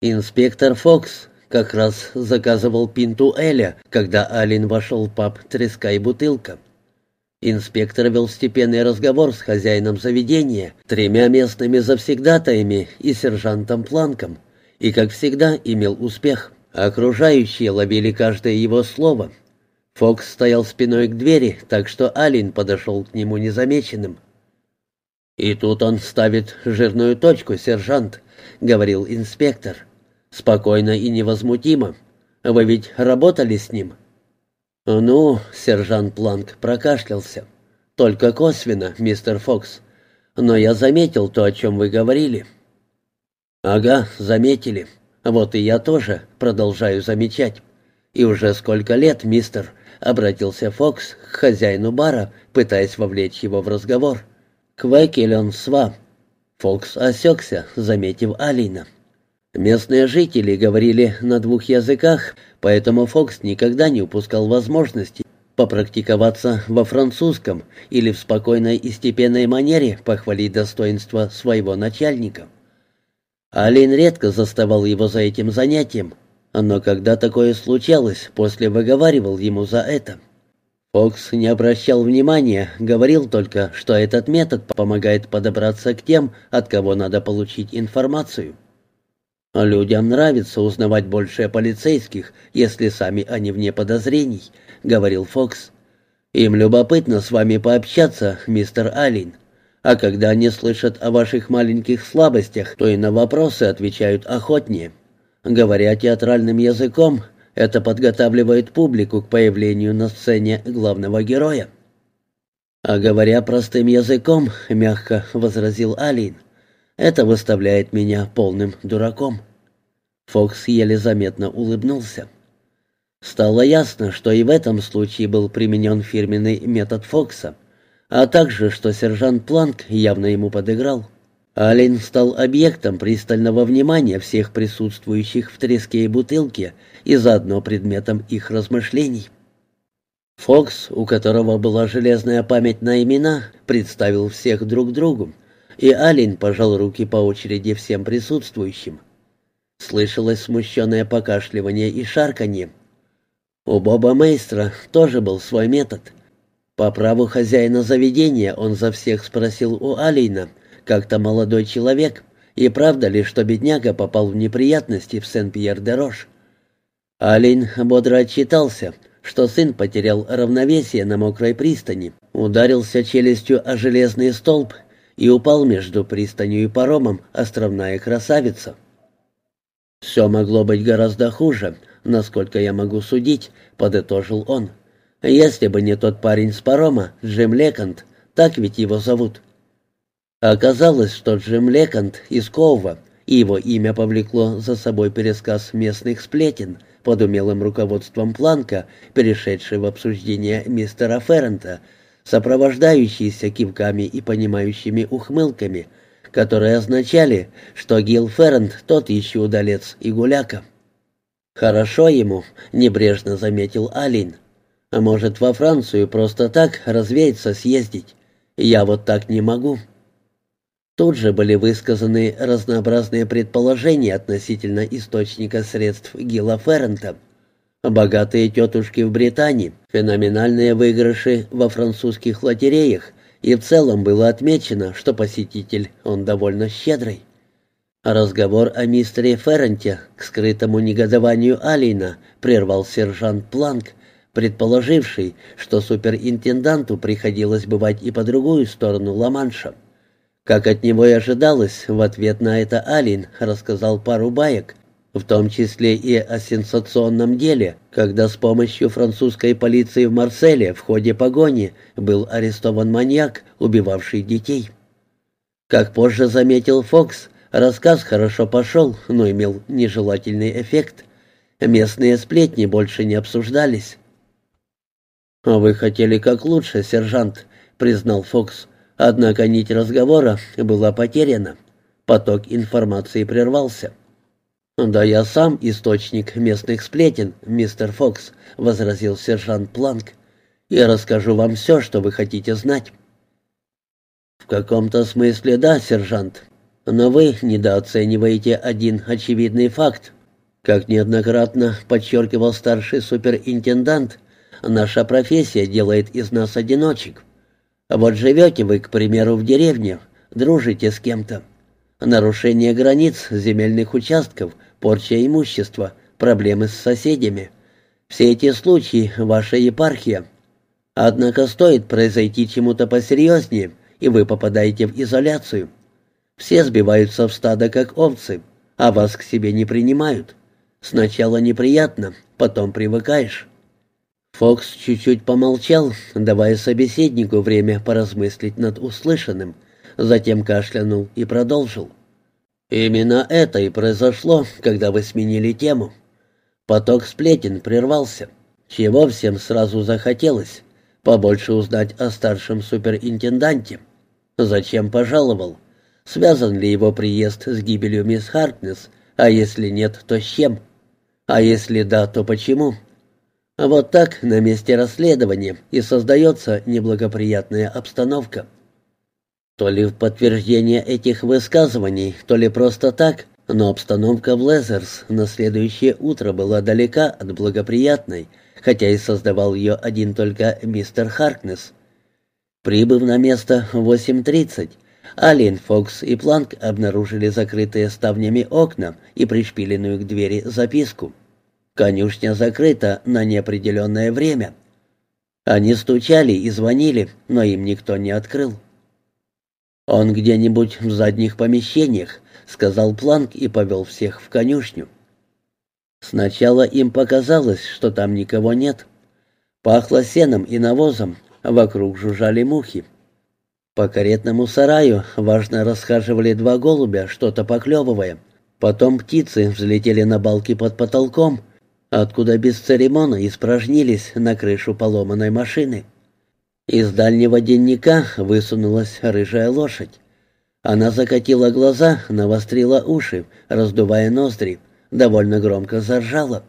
Инспектор Фокс как раз заказывал пинту Эля, когда Алин вошел в паб «Треска и бутылка». Инспектор вел степенный разговор с хозяином заведения, тремя местными завсегдатаями и сержантом Планком, и, как всегда, имел успех. Окружающие ловили каждое его слово. Фокс стоял спиной к двери, так что Алин подошел к нему незамеченным. «И тут он ставит жирную точку, сержант», — говорил инспектор. «Спокойно и невозмутимо. Вы ведь работали с ним?» «Ну», — сержант Планк прокашлялся, — «только косвенно, мистер Фокс. Но я заметил то, о чем вы говорили». «Ага, заметили. Вот и я тоже продолжаю замечать. И уже сколько лет, мистер?» — обратился Фокс к хозяину бара, пытаясь вовлечь его в разговор. «Квекелен сва». Фокс осекся, заметив Алина. Местные жители говорили на двух языках, поэтому Фокс никогда не упускал возможности попрактиковаться во французском или в спокойной и степенной манере похвалить достоинство своего начальника. Алин редко заставал его за этим занятием, но когда такое случалось, после выговаривал ему за это. Фокс не обращал внимания, говорил только, что этот метод помогает подобраться к тем, от кого надо получить информацию. А людям нравится узнавать больше о полицейских, если сами они вне подозрений, говорил Фокс. Им любопытно с вами пообщаться, мистер Алин. А когда они слышат о ваших маленьких слабостях, то и на вопросы отвечают охотнее. Говоря театральным языком, это подготавливает публику к появлению на сцене главного героя. А говоря простым языком, мягко возразил Алин, это выставляет меня полным дураком. Фокс еле заметно улыбнулся. Стало ясно, что и в этом случае был применен фирменный метод Фокса, а также, что сержант Планк явно ему подыграл. Алин стал объектом пристального внимания всех присутствующих в треске и бутылке и заодно предметом их размышлений. Фокс, у которого была железная память на имена, представил всех друг другу, и Алин пожал руки по очереди всем присутствующим. Слышалось смущенное покашливание и шарканье. У Боба Мейстра тоже был свой метод. По праву хозяина заведения он за всех спросил у Алина, как-то молодой человек, и правда ли, что бедняга попал в неприятности в Сен-Пьер-де-Рош. Алин бодро отчитался, что сын потерял равновесие на мокрой пристани, ударился челюстью о железный столб и упал между пристанью и паромом островная красавица. «Все могло быть гораздо хуже, насколько я могу судить», — подытожил он. «Если бы не тот парень с парома, Джим Лекант, так ведь его зовут». Оказалось, что Джим Лекант из Ковва, и его имя повлекло за собой пересказ местных сплетен под умелым руководством Планка, перешедший в обсуждение мистера Феррента, сопровождающийся кивками и понимающими ухмылками — которые означали, что Гил Феррент тот еще удалец и гуляка. «Хорошо ему», — небрежно заметил Алин. «А может, во Францию просто так развеяться съездить? Я вот так не могу». Тут же были высказаны разнообразные предположения относительно источника средств Гила Феррента. Богатые тетушки в Британии, феноменальные выигрыши во французских лотереях и в целом было отмечено, что посетитель он довольно щедрый. Разговор о мистере Ферренте к скрытому негодованию Алина прервал сержант Планк, предположивший, что суперинтенданту приходилось бывать и по другую сторону Ла-Манша. Как от него и ожидалось, в ответ на это Алин рассказал пару баек, в том числе и о сенсационном деле, когда с помощью французской полиции в Марселе в ходе погони был арестован маньяк, убивавший детей. Как позже заметил Фокс, рассказ хорошо пошел, но имел нежелательный эффект. Местные сплетни больше не обсуждались. «А «Вы хотели как лучше, сержант», — признал Фокс. Однако нить разговора была потеряна. Поток информации прервался. «Да я сам источник местных сплетен, мистер Фокс», — возразил сержант Планк. «Я расскажу вам все, что вы хотите знать». «В каком-то смысле да, сержант. Но вы недооцениваете один очевидный факт. Как неоднократно подчеркивал старший суперинтендант, наша профессия делает из нас одиночек. Вот живете вы, к примеру, в деревне, дружите с кем-то. Нарушение границ земельных участков, порча имущества, проблемы с соседями. Все эти случаи — ваша епархия. Однако стоит произойти чему-то посерьезнее, и вы попадаете в изоляцию. Все сбиваются в стадо, как овцы, а вас к себе не принимают. Сначала неприятно, потом привыкаешь. Фокс чуть-чуть помолчал, давая собеседнику время поразмыслить над услышанным, затем кашлянул и продолжил. «Именно это и произошло, когда вы сменили тему. Поток сплетен прервался. Чего всем сразу захотелось? Побольше узнать о старшем суперинтенданте. Зачем пожаловал? Связан ли его приезд с гибелью мисс Хартнес, а если нет, то с чем? А если да, то почему?» Вот так на месте расследования и создается неблагоприятная обстановка. То ли в подтверждение этих высказываний, то ли просто так, но обстановка в Лезерс на следующее утро была далека от благоприятной, хотя и создавал ее один только мистер Харкнес. Прибыв на место в 8.30, Алин, Фокс и Планк обнаружили закрытые ставнями окна и пришпиленную к двери записку. Конюшня закрыта на неопределенное время. Они стучали и звонили, но им никто не открыл. «Он где-нибудь в задних помещениях», — сказал Планк и повел всех в конюшню. Сначала им показалось, что там никого нет. Пахло сеном и навозом, вокруг жужжали мухи. По каретному сараю важно расхаживали два голубя, что-то поклевывая. Потом птицы взлетели на балки под потолком, откуда без церемона испражнились на крышу поломанной машины. Из дальнего денника высунулась рыжая лошадь. Она закатила глаза, навострила уши, раздувая ноздри, довольно громко заржала.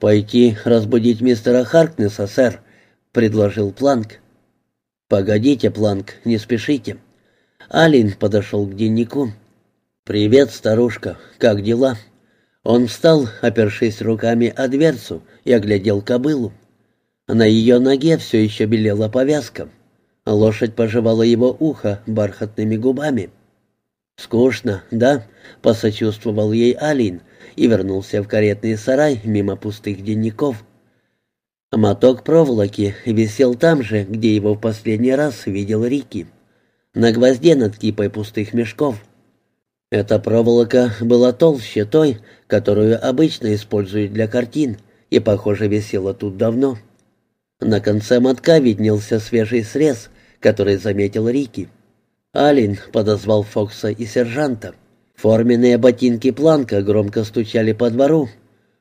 «Пойти разбудить мистера Харкнесса, сэр», — предложил Планк. «Погодите, Планк, не спешите». Алин подошел к деннику. «Привет, старушка, как дела?» Он встал, опершись руками о дверцу, и оглядел кобылу. На ее ноге все еще белела повязка. Лошадь пожевала его ухо бархатными губами. «Скучно, да?» — посочувствовал ей Алин и вернулся в каретный сарай мимо пустых денников. Моток проволоки висел там же, где его в последний раз видел Рики. На гвозде над кипой пустых мешков. Эта проволока была толще той, которую обычно используют для картин, и, похоже, висела тут давно. На конце мотка виднелся свежий срез, который заметил Рики. Алин подозвал Фокса и сержанта. Форменные ботинки Планка громко стучали по двору.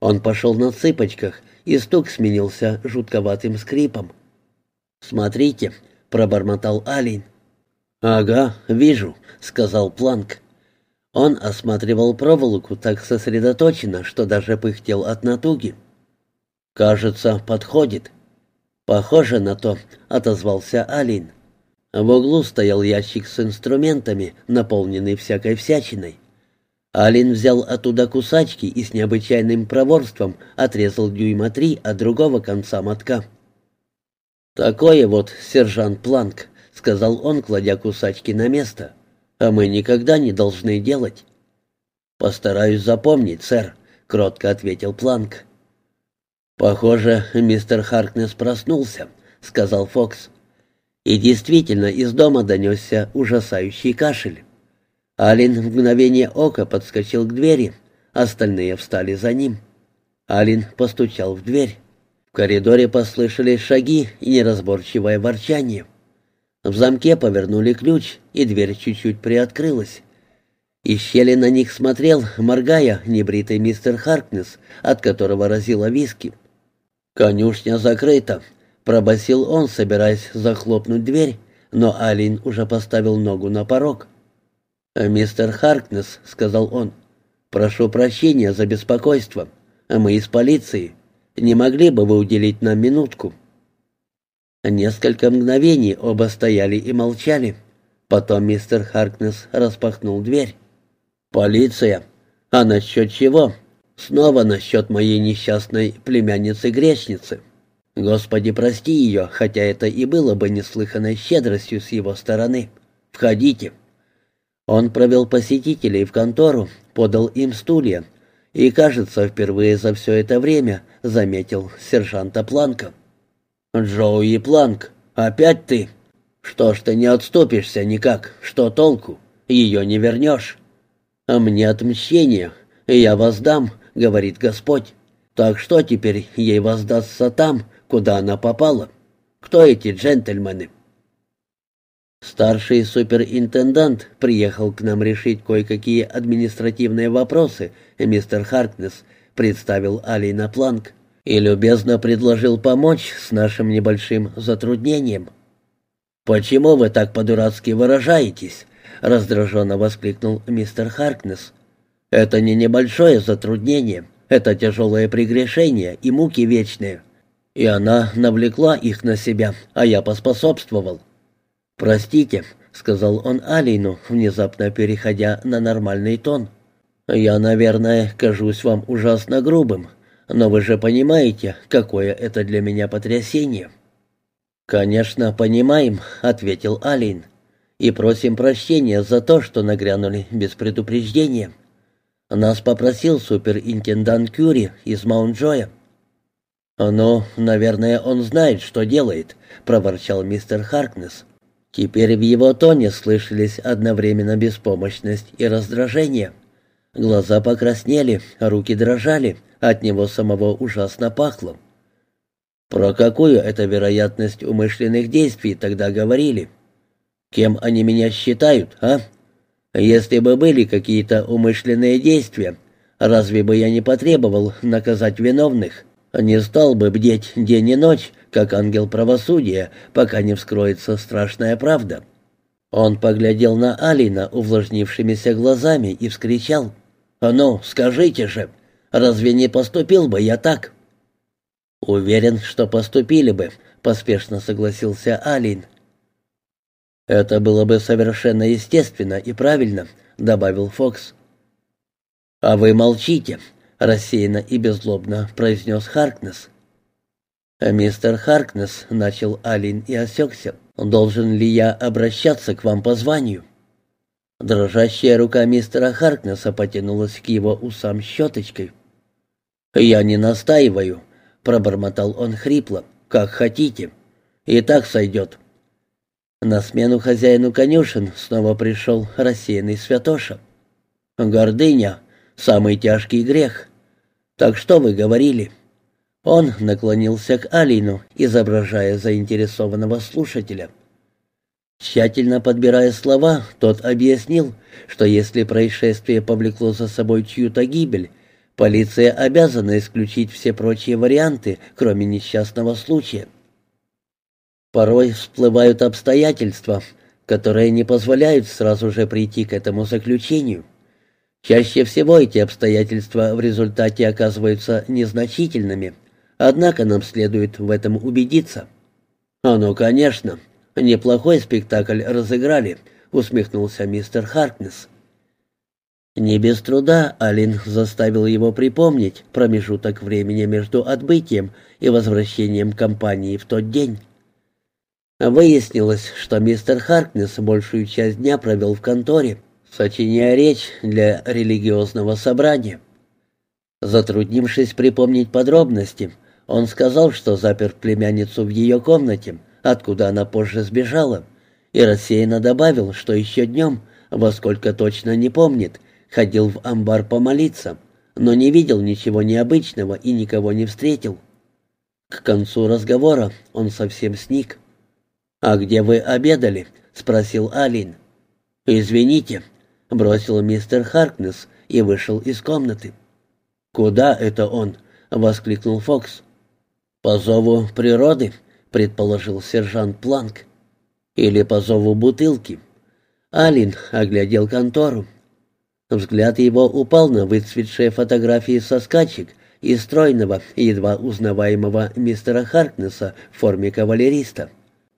Он пошел на цыпочках, и стук сменился жутковатым скрипом. «Смотрите», — пробормотал Алин. «Ага, вижу», — сказал Планк. Он осматривал проволоку так сосредоточенно, что даже пыхтел от натуги. «Кажется, подходит». «Похоже на то», — отозвался Алин. В углу стоял ящик с инструментами, наполненный всякой всячиной. Алин взял оттуда кусачки и с необычайным проворством отрезал дюйма три от другого конца мотка. «Такое вот, сержант Планк», — сказал он, кладя кусачки на место а мы никогда не должны делать». «Постараюсь запомнить, сэр», — кротко ответил Планк. «Похоже, мистер Харкнес проснулся», — сказал Фокс. И действительно из дома донесся ужасающий кашель. Алин в мгновение ока подскочил к двери, остальные встали за ним. Алин постучал в дверь. В коридоре послышались шаги и неразборчивое ворчание. В замке повернули ключ, и дверь чуть-чуть приоткрылась. Из щели на них смотрел, моргая, небритый мистер Харкнес, от которого разило виски. «Конюшня закрыта», — пробасил он, собираясь захлопнуть дверь, но Алин уже поставил ногу на порог. «Мистер Харкнес», — сказал он, — «прошу прощения за беспокойство. Мы из полиции. Не могли бы вы уделить нам минутку?» Несколько мгновений оба стояли и молчали. Потом мистер Харкнес распахнул дверь. «Полиция! А насчет чего?» «Снова насчет моей несчастной племянницы-грешницы. Господи, прости ее, хотя это и было бы неслыханной щедростью с его стороны. Входите». Он провел посетителей в контору, подал им стулья и, кажется, впервые за все это время заметил сержанта Планка. «Джоуи Планк, опять ты? Что ж ты не отступишься никак? Что толку? Ее не вернешь. А мне отмщение, я воздам, говорит Господь. Так что теперь ей воздастся там, куда она попала? Кто эти джентльмены?» Старший суперинтендант приехал к нам решить кое-какие административные вопросы, мистер Харкнес представил Алина Планк и любезно предложил помочь с нашим небольшим затруднением. «Почему вы так по-дурацки выражаетесь?» — раздраженно воскликнул мистер Харкнес. «Это не небольшое затруднение, это тяжелое прегрешение и муки вечные. И она навлекла их на себя, а я поспособствовал». «Простите», — сказал он Алину, внезапно переходя на нормальный тон. «Я, наверное, кажусь вам ужасно грубым, но вы же понимаете, какое это для меня потрясение». «Конечно, понимаем», — ответил Алин. «И просим прощения за то, что нагрянули без предупреждения. Нас попросил суперинтендант Кюри из Маунт-Джоя». «Ну, наверное, он знает, что делает», — проворчал мистер Харкнес. Теперь в его тоне слышались одновременно беспомощность и раздражение. Глаза покраснели, руки дрожали, от него самого ужасно пахло. Про какую это вероятность умышленных действий тогда говорили? Кем они меня считают, а? Если бы были какие-то умышленные действия, разве бы я не потребовал наказать виновных? Не стал бы бдеть день и ночь, как ангел правосудия, пока не вскроется страшная правда. Он поглядел на Алина увлажнившимися глазами и вскричал. «А «Ну, скажите же, разве не поступил бы я так?» «Уверен, что поступили бы», — поспешно согласился Алин. «Это было бы совершенно естественно и правильно», — добавил Фокс. «А вы молчите», — рассеянно и беззлобно произнес Харкнес. «Мистер Харкнес», — начал Алин и осекся, — «должен ли я обращаться к вам по званию?» Дрожащая рука мистера Харкнесса потянулась к его усам щеточкой. «Я не настаиваю», — пробормотал он хрипло, — «как хотите. И так сойдет». На смену хозяину конюшен снова пришел рассеянный святоша. «Гордыня — самый тяжкий грех. Так что вы говорили?» Он наклонился к Алину, изображая заинтересованного слушателя. Тщательно подбирая слова, тот объяснил, что если происшествие повлекло за собой чью-то гибель, полиция обязана исключить все прочие варианты, кроме несчастного случая. Порой всплывают обстоятельства, которые не позволяют сразу же прийти к этому заключению. Чаще всего эти обстоятельства в результате оказываются незначительными – Однако нам следует в этом убедиться». «А ну, конечно. Неплохой спектакль разыграли», — усмехнулся мистер Харкнес. Не без труда Алин заставил его припомнить промежуток времени между отбытием и возвращением компании в тот день. Выяснилось, что мистер Харкнес большую часть дня провел в конторе, сочиняя речь для религиозного собрания. Затруднившись припомнить подробности, он сказал, что запер племянницу в ее комнате, откуда она позже сбежала, и рассеянно добавил, что еще днем, во сколько точно не помнит, ходил в амбар помолиться, но не видел ничего необычного и никого не встретил. К концу разговора он совсем сник. «А где вы обедали?» — спросил Алин. «Извините», — бросил мистер Харкнес и вышел из комнаты. «Куда это он?» — воскликнул Фокс. «По зову природы», — предположил сержант Планк. «Или по зову бутылки». Алин оглядел контору. Взгляд его упал на выцветшие фотографии со скачек и стройного, едва узнаваемого мистера Харкнесса в форме кавалериста.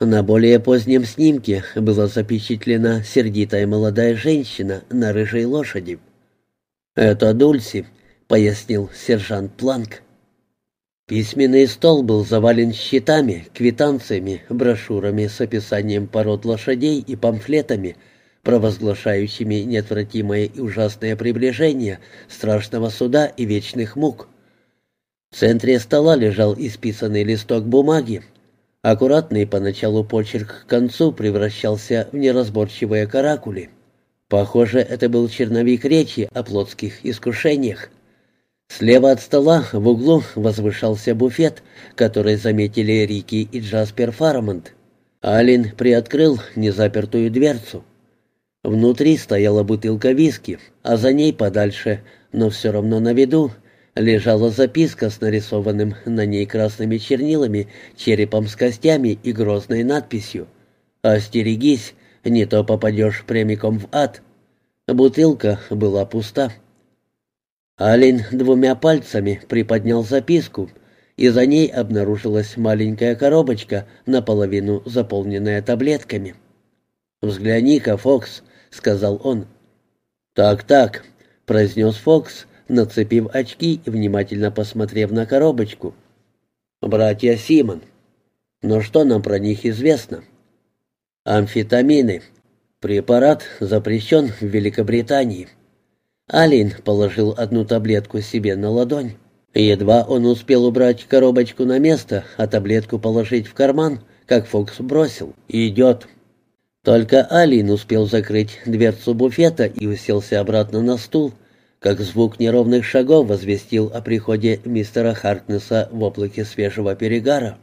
На более позднем снимке была запечатлена сердитая молодая женщина на рыжей лошади. «Это Дульси», — пояснил сержант Планк. Письменный стол был завален счетами, квитанциями, брошюрами с описанием пород лошадей и памфлетами, провозглашающими неотвратимое и ужасное приближение страшного суда и вечных мук. В центре стола лежал исписанный листок бумаги. Аккуратный поначалу почерк к концу превращался в неразборчивые каракули. Похоже, это был черновик речи о плотских искушениях. Слева от стола в углу возвышался буфет, который заметили Рики и Джаспер Фарамонт. Алин приоткрыл незапертую дверцу. Внутри стояла бутылка виски, а за ней подальше, но все равно на виду, лежала записка с нарисованным на ней красными чернилами черепом с костями и грозной надписью «Остерегись, не то попадешь прямиком в ад». Бутылка была пуста. Алин двумя пальцами приподнял записку, и за ней обнаружилась маленькая коробочка, наполовину заполненная таблетками. «Взгляни-ка, Фокс», — сказал он. «Так-так», — произнес Фокс, нацепив очки и внимательно посмотрев на коробочку. «Братья Симон. Но что нам про них известно?» «Амфетамины. Препарат запрещен в Великобритании». Алин положил одну таблетку себе на ладонь. Едва он успел убрать коробочку на место, а таблетку положить в карман, как Фокс бросил. «Идет». Только Алин успел закрыть дверцу буфета и уселся обратно на стул, как звук неровных шагов возвестил о приходе мистера Харкнесса в облаке свежего перегара.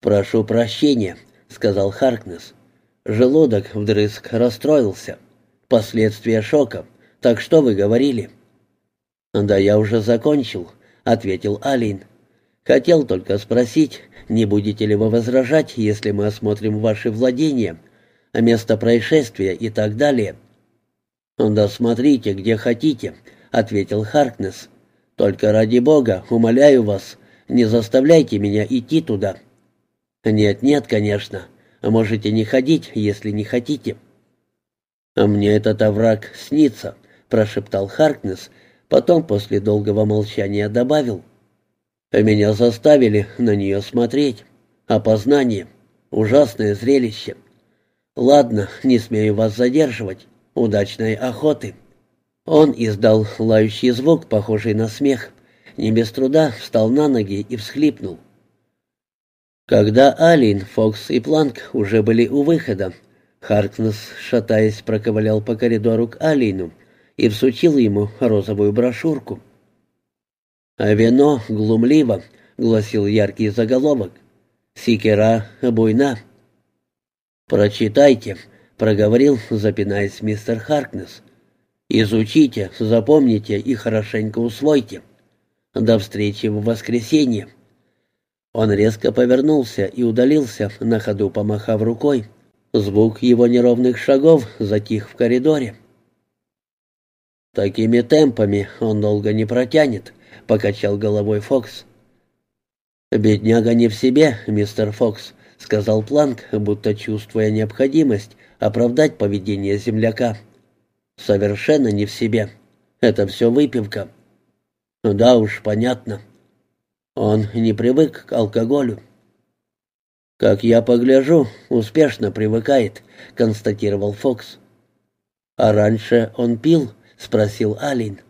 «Прошу прощения», — сказал Харкнесс. Желудок вдрызг расстроился. Последствия шока. Так что вы говорили?» «Да я уже закончил», — ответил Алин. «Хотел только спросить, не будете ли вы возражать, если мы осмотрим ваши владения, место происшествия и так далее?» «Да смотрите, где хотите», — ответил Харкнес. «Только ради бога, умоляю вас, не заставляйте меня идти туда». «Нет-нет, конечно. Можете не ходить, если не хотите». «Мне этот овраг снится», — прошептал Харкнес, потом после долгого молчания добавил. «Меня заставили на нее смотреть. Опознание. Ужасное зрелище. Ладно, не смею вас задерживать. Удачной охоты!» Он издал лающий звук, похожий на смех. Не без труда встал на ноги и всхлипнул. Когда Алин, Фокс и Планк уже были у выхода, Харкнес, шатаясь, проковылял по коридору к Алину и всучил ему розовую брошюрку. «А вино глумливо», — гласил яркий заголовок. «Сикера буйна». «Прочитайте», — проговорил, запинаясь мистер Харкнес. «Изучите, запомните и хорошенько усвойте. До встречи в воскресенье». Он резко повернулся и удалился, на ходу помахав рукой. Звук его неровных шагов затих в коридоре. «Такими темпами он долго не протянет», — покачал головой Фокс. «Бедняга не в себе, мистер Фокс», — сказал Планк, будто чувствуя необходимость оправдать поведение земляка. «Совершенно не в себе. Это все выпивка». «Да уж, понятно. Он не привык к алкоголю». «Как я погляжу, успешно привыкает», — констатировал Фокс. «А раньше он пил?» — спросил Алин.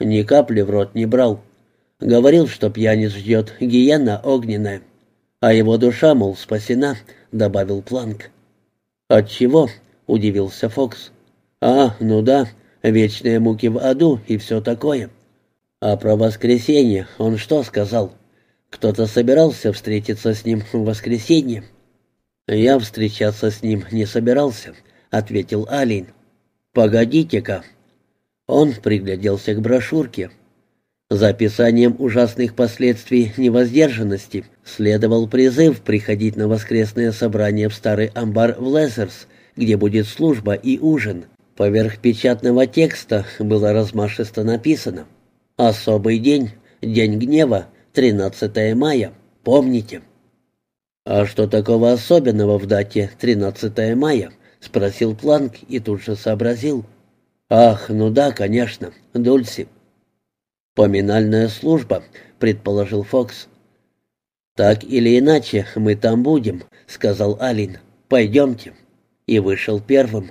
«Ни капли в рот не брал. Говорил, что пьяниц ждет гиена огненная, а его душа, мол, спасена», — добавил Планк. «От чего?» — удивился Фокс. «А, ну да, вечные муки в аду и все такое». «А про воскресенье он что сказал? Кто-то собирался встретиться с ним в воскресенье?» «Я встречаться с ним не собирался», — ответил Алин. «Погодите-ка». Он пригляделся к брошюрке. За описанием ужасных последствий невоздержанности следовал призыв приходить на воскресное собрание в старый амбар в Лезерс, где будет служба и ужин. Поверх печатного текста было размашисто написано «Особый день, день гнева, 13 мая, помните». «А что такого особенного в дате 13 мая?» — спросил Планк и тут же сообразил. «Ах, ну да, конечно, Дульси». «Поминальная служба», — предположил Фокс. «Так или иначе, мы там будем», — сказал Алин. «Пойдемте». И вышел первым.